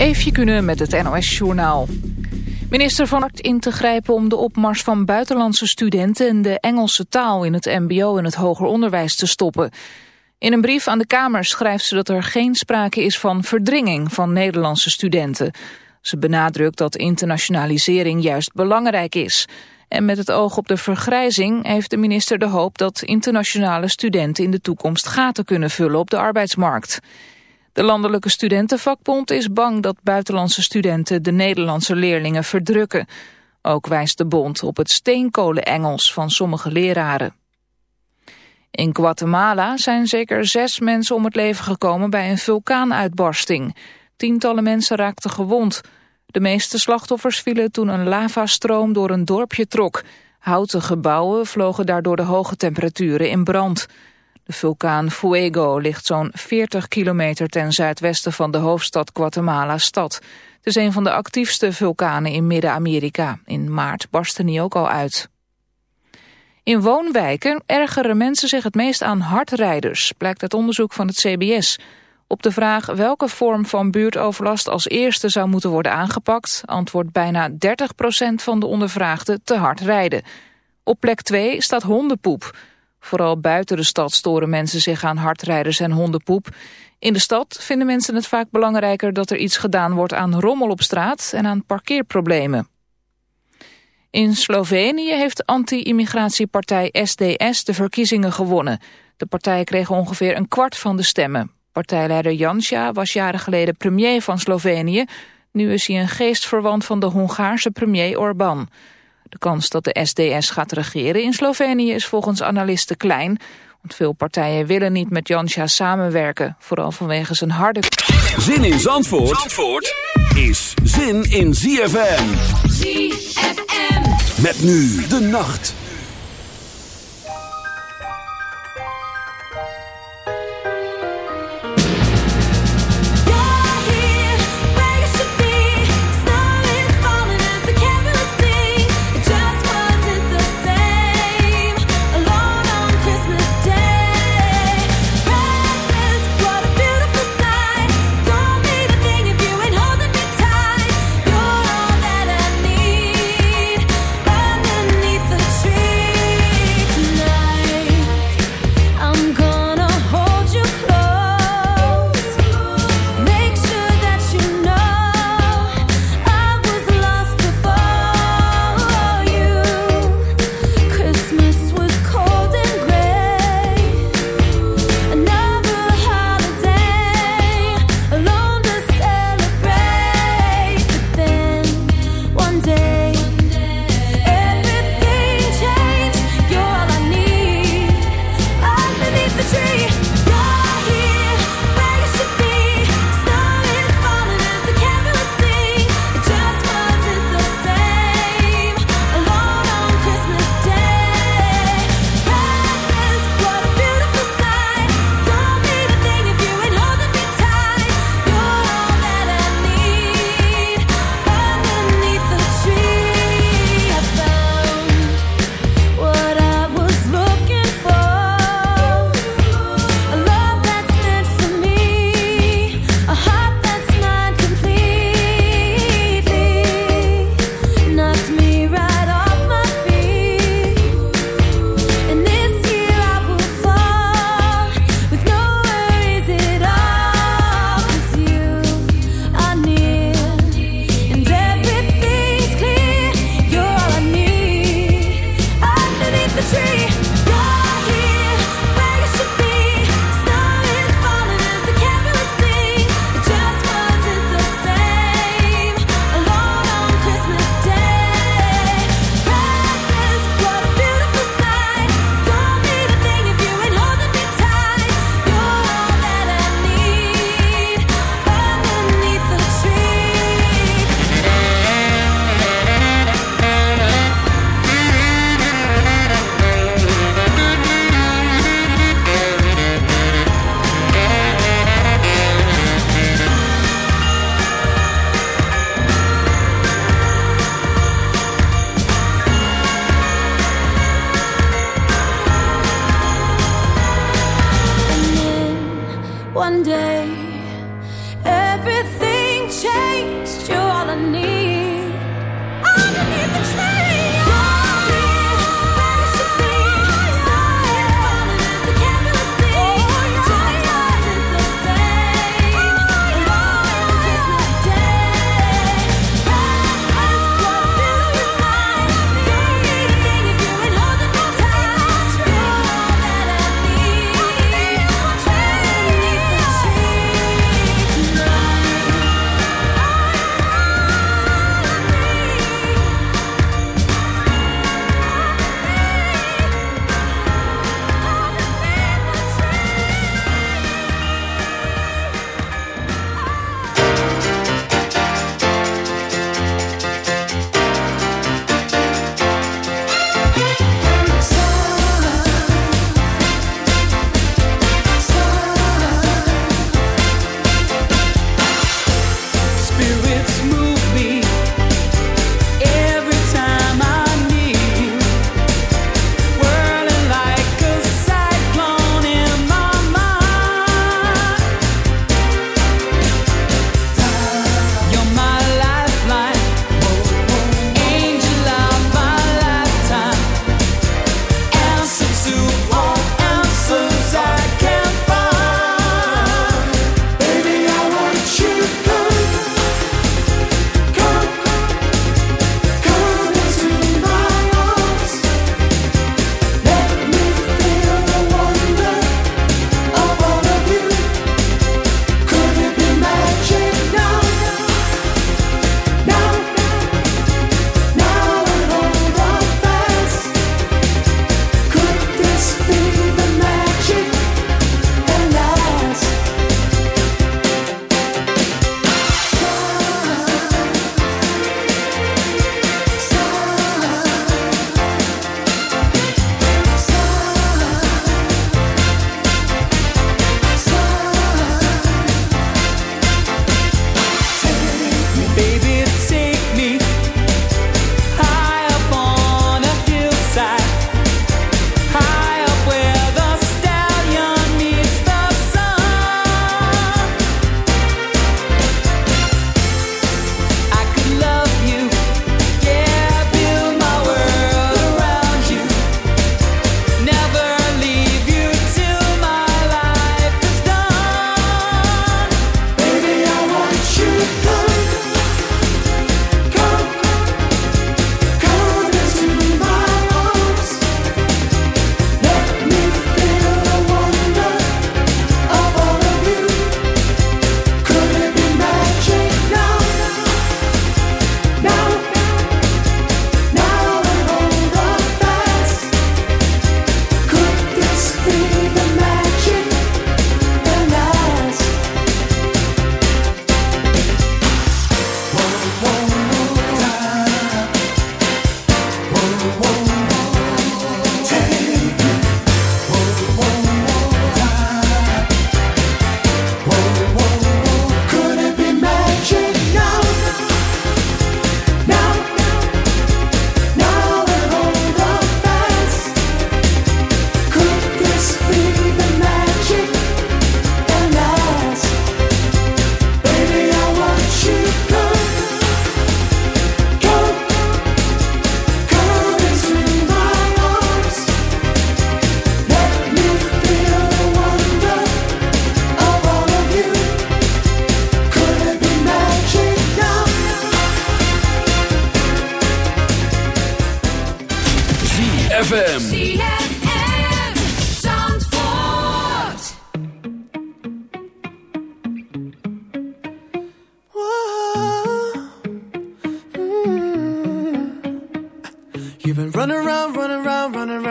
Eefje kunnen met het NOS-journaal. Minister Van Art in te grijpen om de opmars van buitenlandse studenten... en de Engelse taal in het mbo en het hoger onderwijs te stoppen. In een brief aan de Kamer schrijft ze dat er geen sprake is van verdringing van Nederlandse studenten. Ze benadrukt dat internationalisering juist belangrijk is. En met het oog op de vergrijzing heeft de minister de hoop dat internationale studenten in de toekomst gaten kunnen vullen op de arbeidsmarkt. De Landelijke Studentenvakbond is bang dat buitenlandse studenten de Nederlandse leerlingen verdrukken. Ook wijst de bond op het steenkolen-Engels van sommige leraren. In Guatemala zijn zeker zes mensen om het leven gekomen bij een vulkaanuitbarsting. Tientallen mensen raakten gewond. De meeste slachtoffers vielen toen een lavastroom door een dorpje trok. Houten gebouwen vlogen daardoor de hoge temperaturen in brand. De vulkaan Fuego ligt zo'n 40 kilometer ten zuidwesten van de hoofdstad Guatemala-stad. Het is een van de actiefste vulkanen in Midden-Amerika. In maart barstte die ook al uit. In woonwijken ergeren mensen zich het meest aan hardrijders, blijkt uit onderzoek van het CBS. Op de vraag welke vorm van buurtoverlast als eerste zou moeten worden aangepakt... antwoordt bijna 30% van de ondervraagden te hard rijden. Op plek 2 staat hondenpoep. Vooral buiten de stad storen mensen zich aan hardrijders en hondenpoep. In de stad vinden mensen het vaak belangrijker dat er iets gedaan wordt aan rommel op straat en aan parkeerproblemen. In Slovenië heeft anti-immigratiepartij SDS de verkiezingen gewonnen. De partij kreeg ongeveer een kwart van de stemmen. Partijleider Janša was jaren geleden premier van Slovenië. Nu is hij een geestverwant van de Hongaarse premier Orbán. De kans dat de SDS gaat regeren in Slovenië is volgens analisten klein. Want veel partijen willen niet met Janša samenwerken. Vooral vanwege zijn harde... Zin in Zandvoort, Zandvoort is zin in ZFM. ZFM. Met nu de nacht.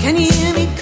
Can you hear me?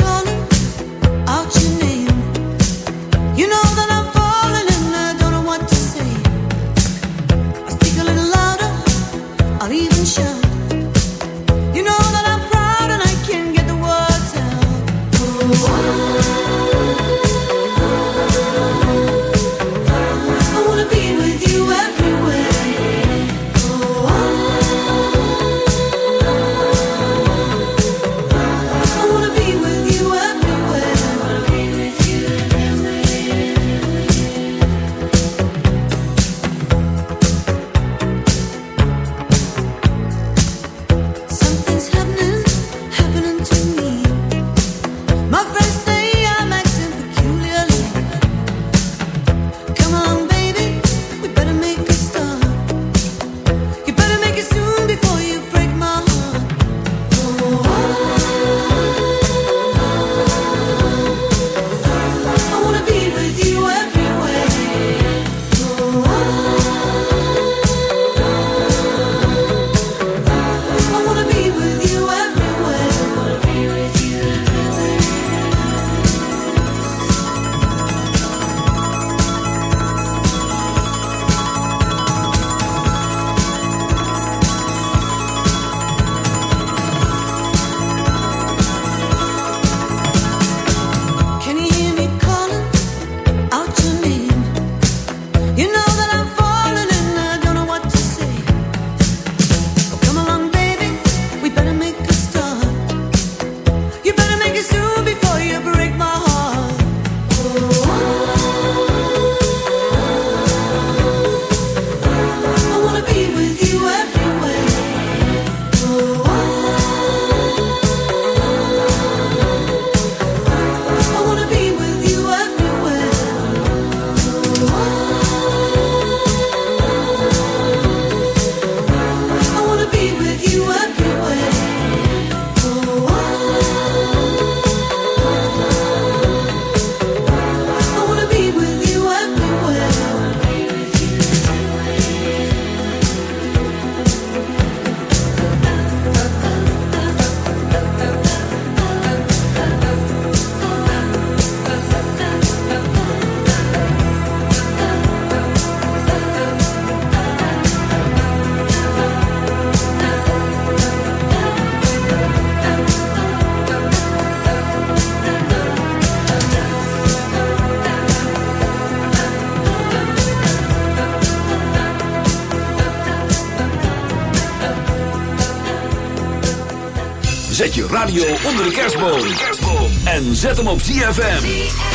Kerstboom. En zet hem op ZFM.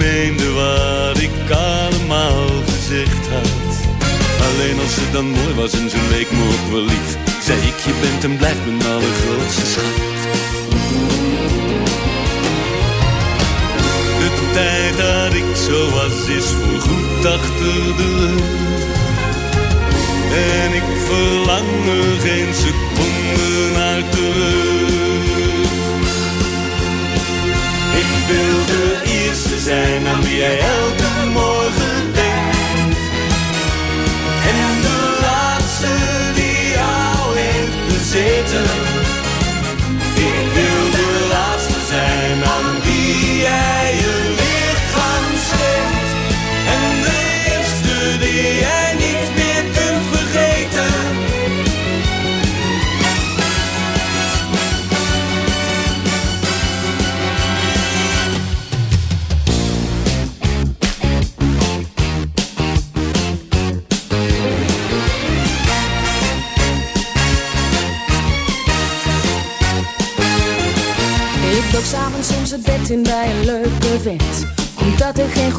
Meende wat ik allemaal gezegd had. Alleen als ze dan mooi was en ze leek me ook wel lief Zei ik, je bent en blijft mijn allergrootste schat. De tijd dat ik zo was is voorgoed achter de rug. En ik verlang er geen seconde naar terug wil de eerste zijn aan wie jij elke morgen denkt en de laatste die jou heeft bezeten. Ik wil de laatste zijn aan wie jij je lichaam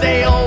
stay on.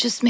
just me.